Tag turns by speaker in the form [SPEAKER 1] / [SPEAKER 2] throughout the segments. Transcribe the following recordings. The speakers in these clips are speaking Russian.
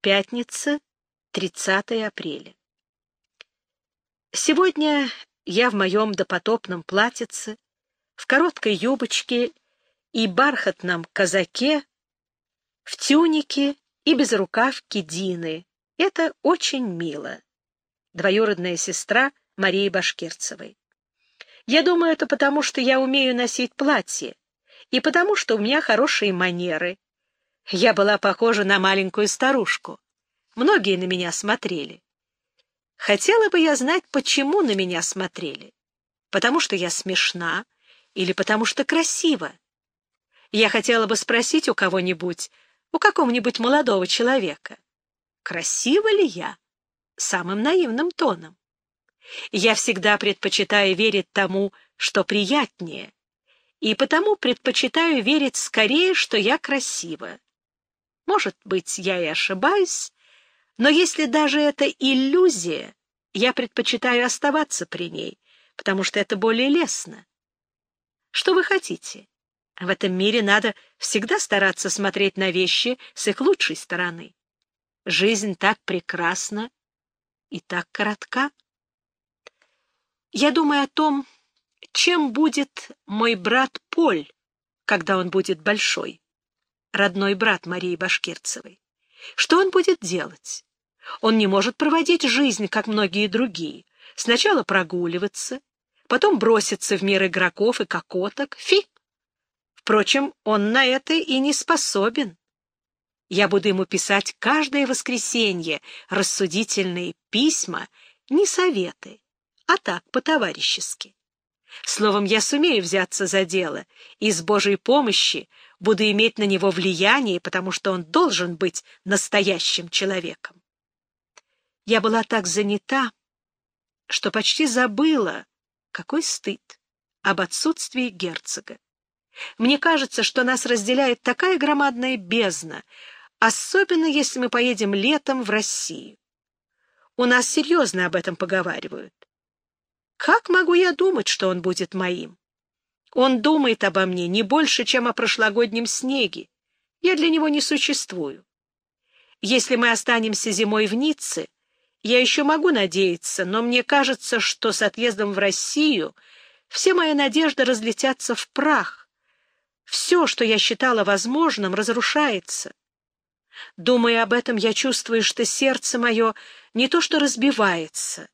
[SPEAKER 1] Пятница, 30 апреля. Сегодня я в моем допотопном платьице, в короткой юбочке и бархатном казаке, в тюнике и без рукавки Дины. Это очень мило. Двоюродная сестра Марии Башкирцевой. Я думаю, это потому, что я умею носить платье, и потому, что у меня хорошие манеры. Я была похожа на маленькую старушку. Многие на меня смотрели. Хотела бы я знать, почему на меня смотрели. Потому что я смешна или потому что красива. Я хотела бы спросить у кого-нибудь, у какого-нибудь молодого человека, красива ли я? Самым наивным тоном. Я всегда предпочитаю верить тому, что приятнее, и потому предпочитаю верить скорее, что я красива. Может быть, я и ошибаюсь, но если даже это иллюзия, я предпочитаю оставаться при ней, потому что это более лестно. Что вы хотите? В этом мире надо всегда стараться смотреть на вещи с их лучшей стороны. Жизнь так прекрасна и так коротка. Я думаю о том, чем будет мой брат Поль, когда он будет большой, родной брат Марии Башкирцевой. Что он будет делать? Он не может проводить жизнь, как многие другие. Сначала прогуливаться, потом броситься в мир игроков и кокоток. Фи! Впрочем, он на это и не способен. Я буду ему писать каждое воскресенье рассудительные письма, не советы, а так, по-товарищески. Словом, я сумею взяться за дело, и с Божьей помощи буду иметь на него влияние, потому что он должен быть настоящим человеком. Я была так занята, что почти забыла, какой стыд, об отсутствии герцога. Мне кажется, что нас разделяет такая громадная бездна, особенно если мы поедем летом в Россию. У нас серьезно об этом поговаривают. Как могу я думать, что он будет моим? Он думает обо мне не больше, чем о прошлогоднем снеге. Я для него не существую. Если мы останемся зимой в Ницце, я еще могу надеяться, но мне кажется, что с отъездом в Россию все мои надежды разлетятся в прах. Все, что я считала возможным, разрушается. Думая об этом, я чувствую, что сердце мое не то что разбивается,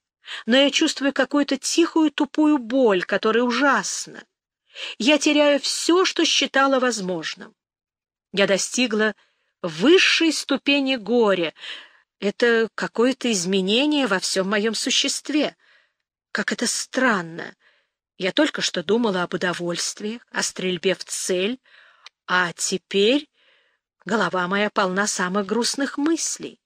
[SPEAKER 1] но я чувствую какую-то тихую тупую боль, которая ужасна. Я теряю все, что считала возможным. Я достигла высшей ступени горя. Это какое-то изменение во всем моем существе. Как это странно. Я только что думала об удовольствиях, о стрельбе в цель, а теперь голова моя полна самых грустных мыслей.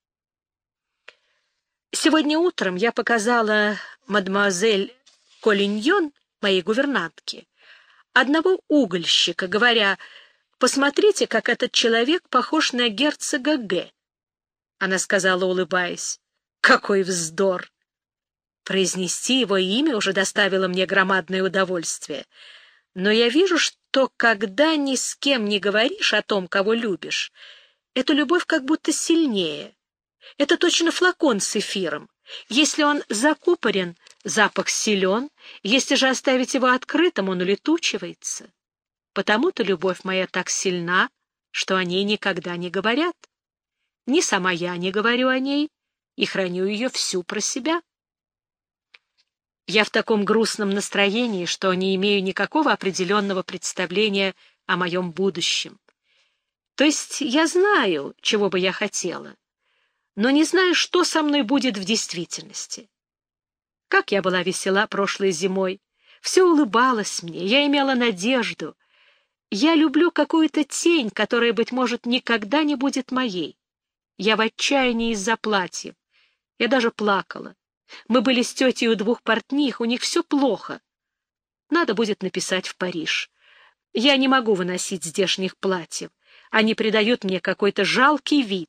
[SPEAKER 1] Сегодня утром я показала мадемуазель Колиньон, моей гувернантке, одного угольщика, говоря, «Посмотрите, как этот человек похож на герцога Г». Она сказала, улыбаясь, «Какой вздор!» Произнести его имя уже доставило мне громадное удовольствие. Но я вижу, что когда ни с кем не говоришь о том, кого любишь, эта любовь как будто сильнее. Это точно флакон с эфиром. Если он закупорен, запах силен, если же оставить его открытым, он улетучивается. Потому-то любовь моя так сильна, что о ней никогда не говорят. Ни сама я не говорю о ней и храню ее всю про себя. Я в таком грустном настроении, что не имею никакого определенного представления о моем будущем. То есть я знаю, чего бы я хотела, но не знаю, что со мной будет в действительности. Как я была весела прошлой зимой, все улыбалось мне, я имела надежду. Я люблю какую-то тень, которая, быть может, никогда не будет моей. Я в отчаянии из-за платьев. Я даже плакала. Мы были с тетей у двух портних, у них все плохо. Надо будет написать в Париж. Я не могу выносить здешних платьев. Они придают мне какой-то жалкий вид.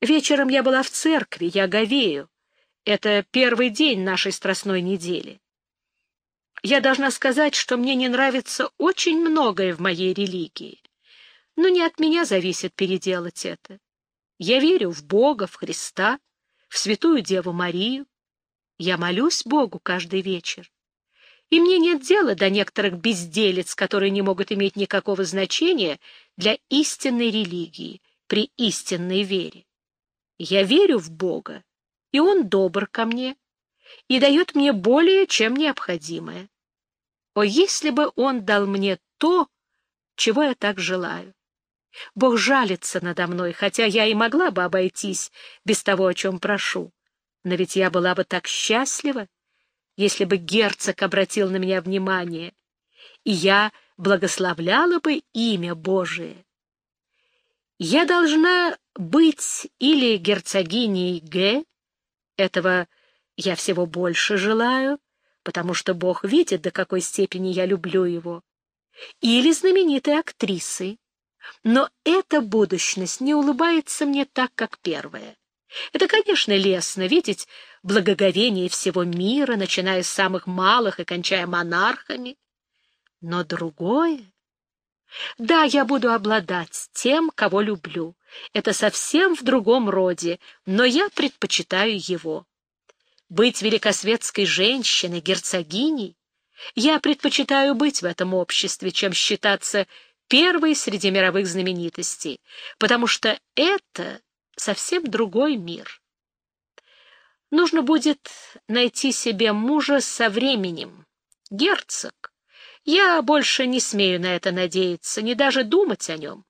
[SPEAKER 1] Вечером я была в церкви, я говею. Это первый день нашей страстной недели. Я должна сказать, что мне не нравится очень многое в моей религии. Но не от меня зависит переделать это. Я верю в Бога, в Христа, в Святую Деву Марию. Я молюсь Богу каждый вечер. И мне нет дела до некоторых безделец, которые не могут иметь никакого значения для истинной религии, при истинной вере. Я верю в Бога, и Он добр ко мне и дает мне более, чем необходимое. О, если бы Он дал мне то, чего я так желаю! Бог жалится надо мной, хотя я и могла бы обойтись без того, о чем прошу. Но ведь я была бы так счастлива, если бы герцог обратил на меня внимание, и я благословляла бы имя Божие. Я должна быть или герцогиней Г, этого я всего больше желаю, потому что Бог видит, до какой степени я люблю его, или знаменитой актрисой. Но эта будущность не улыбается мне так, как первая. Это, конечно, лестно видеть благоговение всего мира, начиная с самых малых и кончая монархами. Но другое... Да, я буду обладать тем, кого люблю. Это совсем в другом роде, но я предпочитаю его. Быть великосветской женщиной, герцогиней, я предпочитаю быть в этом обществе, чем считаться первой среди мировых знаменитостей, потому что это совсем другой мир. Нужно будет найти себе мужа со временем. Герцог. Я больше не смею на это надеяться, не даже думать о нем.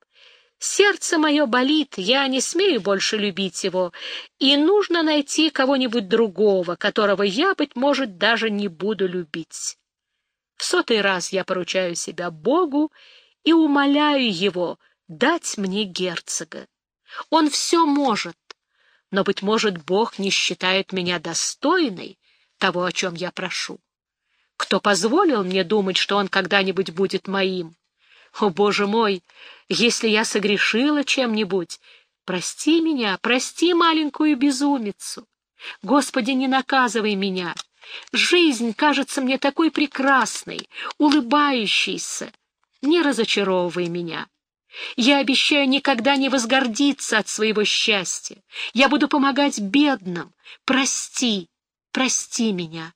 [SPEAKER 1] Сердце мое болит, я не смею больше любить его, и нужно найти кого-нибудь другого, которого я, быть может, даже не буду любить. В сотый раз я поручаю себя Богу и умоляю его дать мне герцога. Он все может, но, быть может, Бог не считает меня достойной того, о чем я прошу. Кто позволил мне думать, что он когда-нибудь будет моим? О, Боже мой, если я согрешила чем-нибудь, прости меня, прости маленькую безумицу. Господи, не наказывай меня. Жизнь кажется мне такой прекрасной, улыбающейся. Не разочаровывай меня. Я обещаю никогда не возгордиться от своего счастья. Я буду помогать бедным. Прости, прости меня.